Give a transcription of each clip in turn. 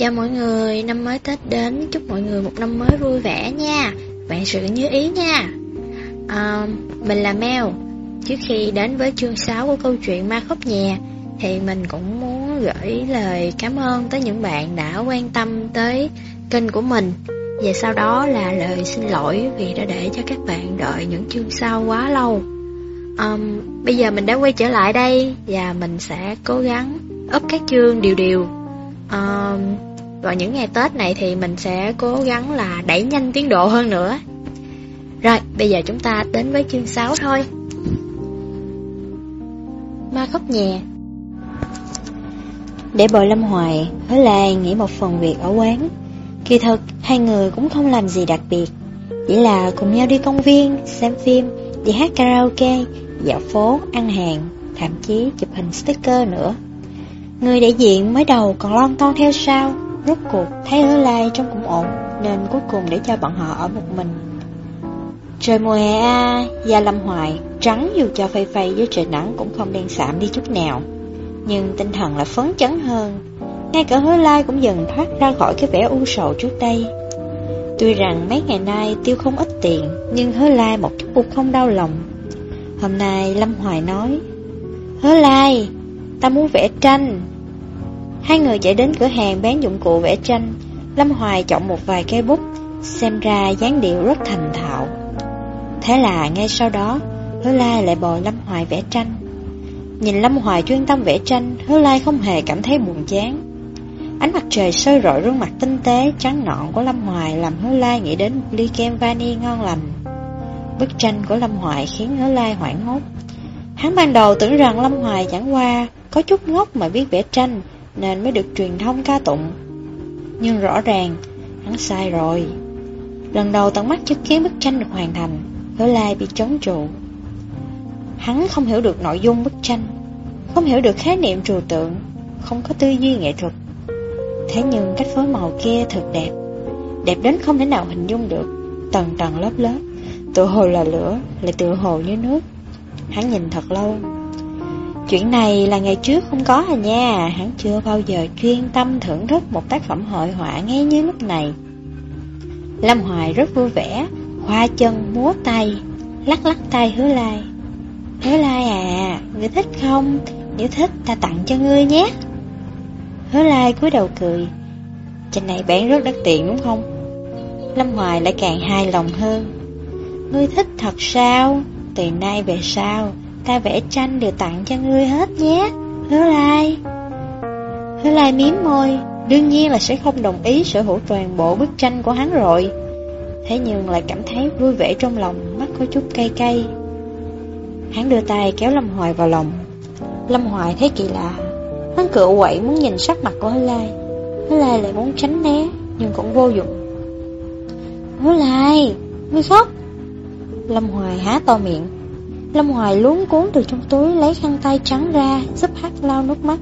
Chào mọi người, năm mới Tết đến, chúc mọi người một năm mới vui vẻ nha, vạn sự như ý nha. À, mình là Mel, trước khi đến với chương 6 của câu chuyện Ma Khóc Nhà thì mình cũng muốn gửi lời cảm ơn tới những bạn đã quan tâm tới kênh của mình. Và sau đó là lời xin lỗi vì đã để cho các bạn đợi những chương sau quá lâu. Um, bây giờ mình đã quay trở lại đây và mình sẽ cố gắng up các chương điều điều. Um, vào những ngày Tết này thì mình sẽ cố gắng là đẩy nhanh tiến độ hơn nữa. Rồi, bây giờ chúng ta đến với chương 6 thôi. Ma khóc nhẹ. Để bồi Lâm Hoài, Hứa Lan nghỉ một phần việc ở quán. Kỳ thực, hai người cũng không làm gì đặc biệt. Chỉ là cùng nhau đi công viên, xem phim, đi hát karaoke, dạo phố, ăn hàng, thậm chí chụp hình sticker nữa. Người đại diện mới đầu còn lon ton theo sau, rốt cuộc thấy hứa lai trông cũng ổn, nên cuối cùng để cho bọn họ ở một mình. Trời mùa hè a, da lâm hoài, trắng dù cho phây phây với trời nắng cũng không đen sạm đi chút nào. Nhưng tinh thần là phấn chấn hơn, ngay cả hứa lai cũng dần thoát ra khỏi cái vẻ u sầu trước đây. Tuy rằng mấy ngày nay tiêu không ít tiền, nhưng hứa lai một chút cũng không đau lòng. Hôm nay Lâm Hoài nói, Hứa lai, ta muốn vẽ tranh. Hai người chạy đến cửa hàng bán dụng cụ vẽ tranh. Lâm Hoài chọn một vài cây bút, xem ra dáng điệu rất thành thạo. Thế là ngay sau đó, Hứa Lai lại bồi Lâm Hoài vẽ tranh. Nhìn Lâm Hoài chuyên tâm vẽ tranh, Hứa Lai không hề cảm thấy buồn chán. Ánh mặt trời sôi rọi gương mặt tinh tế, trắng nõn của Lâm Hoài làm Hứa Lai nghĩ đến một ly kem vani ngon lành. Bức tranh của Lâm Hoài khiến Hứa Lai hoảng hốt. Hắn ban đầu tưởng rằng Lâm Hoài chẳng qua có chút ngốc mà biết vẽ tranh nên mới được truyền thông ca tụng. Nhưng rõ ràng, hắn sai rồi. Lần đầu tận mắt chứng kiến bức tranh được hoàn thành, Hứa Lai bị chống trụ. Hắn không hiểu được nội dung bức tranh, không hiểu được khái niệm trừu tượng, không có tư duy nghệ thuật. Thế nhưng cách phối màu kia thật đẹp, đẹp đến không thể nào hình dung được, tầng tầng lớp lớp, tự hồ là lửa, lại tự hồ như nước. Hắn nhìn thật lâu Chuyện này là ngày trước không có à nha. Hắn chưa bao giờ chuyên tâm thưởng thức một tác phẩm hội họa ngay như lúc này. Lâm Hoài rất vui vẻ Khoa chân múa tay Lắc lắc tay hứa lai. Hứa lai à Ngươi thích không? Nếu thích ta tặng cho ngươi nhé. Hứa lai cúi đầu cười. Trên này bán rất đắt tiền đúng không? Lâm Hoài lại càng hài lòng hơn. Ngươi thích thật sao? Từ nay về sau, ta vẽ tranh đều tặng cho ngươi hết nhé, hứa lai. Hứa lai miếm môi, đương nhiên là sẽ không đồng ý sở hữu toàn bộ bức tranh của hắn rồi. Thế nhưng lại cảm thấy vui vẻ trong lòng, mắt có chút cay cay. Hắn đưa tay kéo Lâm Hoài vào lòng. Lâm Hoài thấy kỳ lạ, hắn cựa quậy muốn nhìn sắc mặt của Hứa lai. Hứa lai lại muốn tránh né, nhưng cũng vô dụng. Hứa lai, ngươi khóc. Lâm Hoài há to miệng Lâm Hoài luống cuốn từ trong túi Lấy khăn tay trắng ra Giúp Hát lau nước mắt.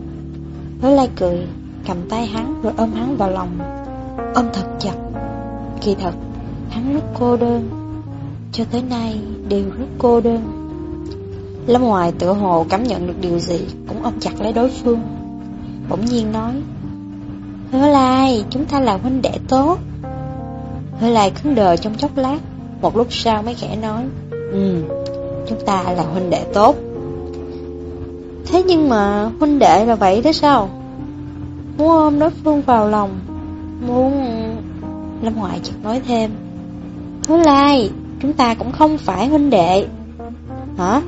Hứa lai cười Cầm tay hắn rồi ôm hắn vào lòng. Ôm thật chặt. Kỳ thật hắn rất cô đơn. Cho tới nay đều rất cô đơn. Lâm Hoài tự hồ cảm nhận được điều gì Cũng ôm chặt lấy đối phương. Bỗng nhiên nói Hứa lai chúng ta là huynh đệ tốt. Hứa lai cứng đờ trong chốc lát. Một lúc sau mới khẽ nói Ừ, chúng ta là huynh đệ tốt. Thế nhưng mà huynh đệ là vậy đó sao? Muốn ôm đối phương vào lòng Muốn... Lâm Hoài chợt nói thêm. Hứa lai, chúng ta cũng không phải huynh đệ. Hả?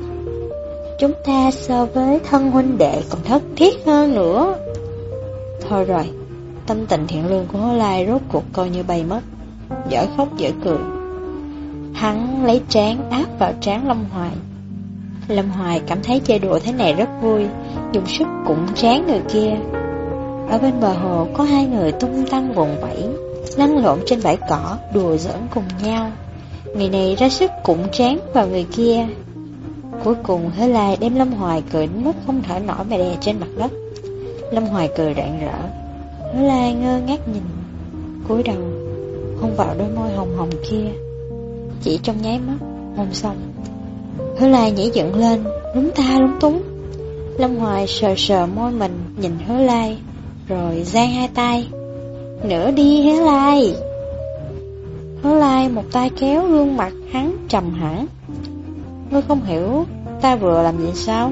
Chúng ta so với thân huynh đệ còn thất thiết hơn nữa. Thôi rồi, tâm tình thiện lương của Hứa lai rốt cuộc coi như bay mất. Dở khóc dở cười. Hắn lấy trán áp vào trán Lâm Hoài. Lâm Hoài cảm thấy chơi đùa thế này rất vui, Dùng sức cũng trán người kia. Ở bên bờ hồ có hai người tung tăng vùng vẫy Lăn lộn trên bãi cỏ, Đùa giỡn cùng nhau. Người này ra sức cũng trán vào người kia. Cuối cùng, Hứa Lai đem Lâm Hoài cười đến mức không thở nổi mà đè trên mặt đất. Lâm Hoài cười rạng rỡ. Hứa Lai ngơ ngác nhìn, cúi đầu, Hôn vào đôi môi hồng hồng kia chỉ trong nháy mắt Hôn xong Hứa lai nhảy dựng lên Lúng ta lúng túng Lâm Hoài sờ sờ môi mình Nhìn hứa lai Rồi giang hai tay nữa đi hứa lai. Hứa lai một tay kéo gương mặt hắn trầm hẳn. Ngươi không hiểu ta vừa làm gì sao?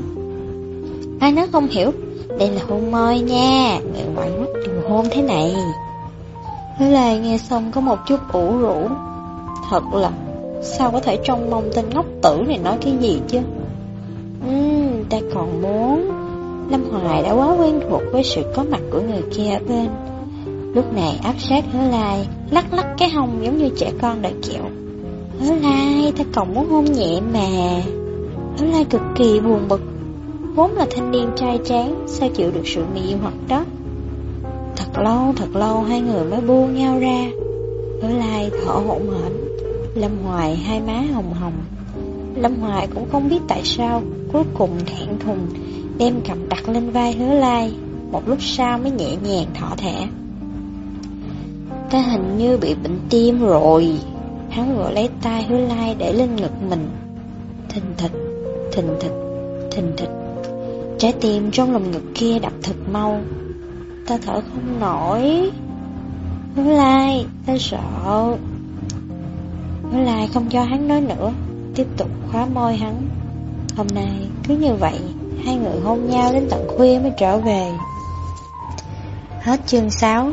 Ai nói không hiểu, đây là hôn môi nha, người ngoại mắt đừng hôn thế này. Hứa lai nghe xong có một chút ủ rũ. Thật là, sao có thể trông mong tên ngốc tử này nói cái gì chứ? Ừm, ta còn muốn. Lâm Hoài đã quá quen thuộc với sự có mặt của người kia ở bên. Lúc này áp sát hứa lai Lắc lắc cái hông giống như trẻ con đợi kẹo Hứa lai ta còn muốn hôn nhẹ mà. Hứa lai cực kỳ buồn bực. Vốn là thanh niên trai tráng Sao chịu được sự mị hoặc đó? Thật lâu thật lâu Hai người mới buông nhau ra. Hứa lai thở hổn hển. Lâm Hoài hai má hồng hồng. Lâm Hoài cũng không biết tại sao Cuối cùng thẹn thùng Đem cầm đặt lên vai hứa lai Một lúc sau mới nhẹ nhàng thỏ thẻ Ta hình như bị bệnh tim rồi. Hắn vừa lấy tay hứa lai để lên ngực mình. Thình thịch, thình thịch, thình thịch. Trái tim trong lòng ngực kia đập thật mau. Ta thở không nổi. Hứa lai, ta sợ. Hứa lai không cho hắn nói nữa. Tiếp tục khóa môi hắn. Hôm nay cứ như vậy, Hai người hôn nhau đến tận khuya mới trở về. Hết chương 6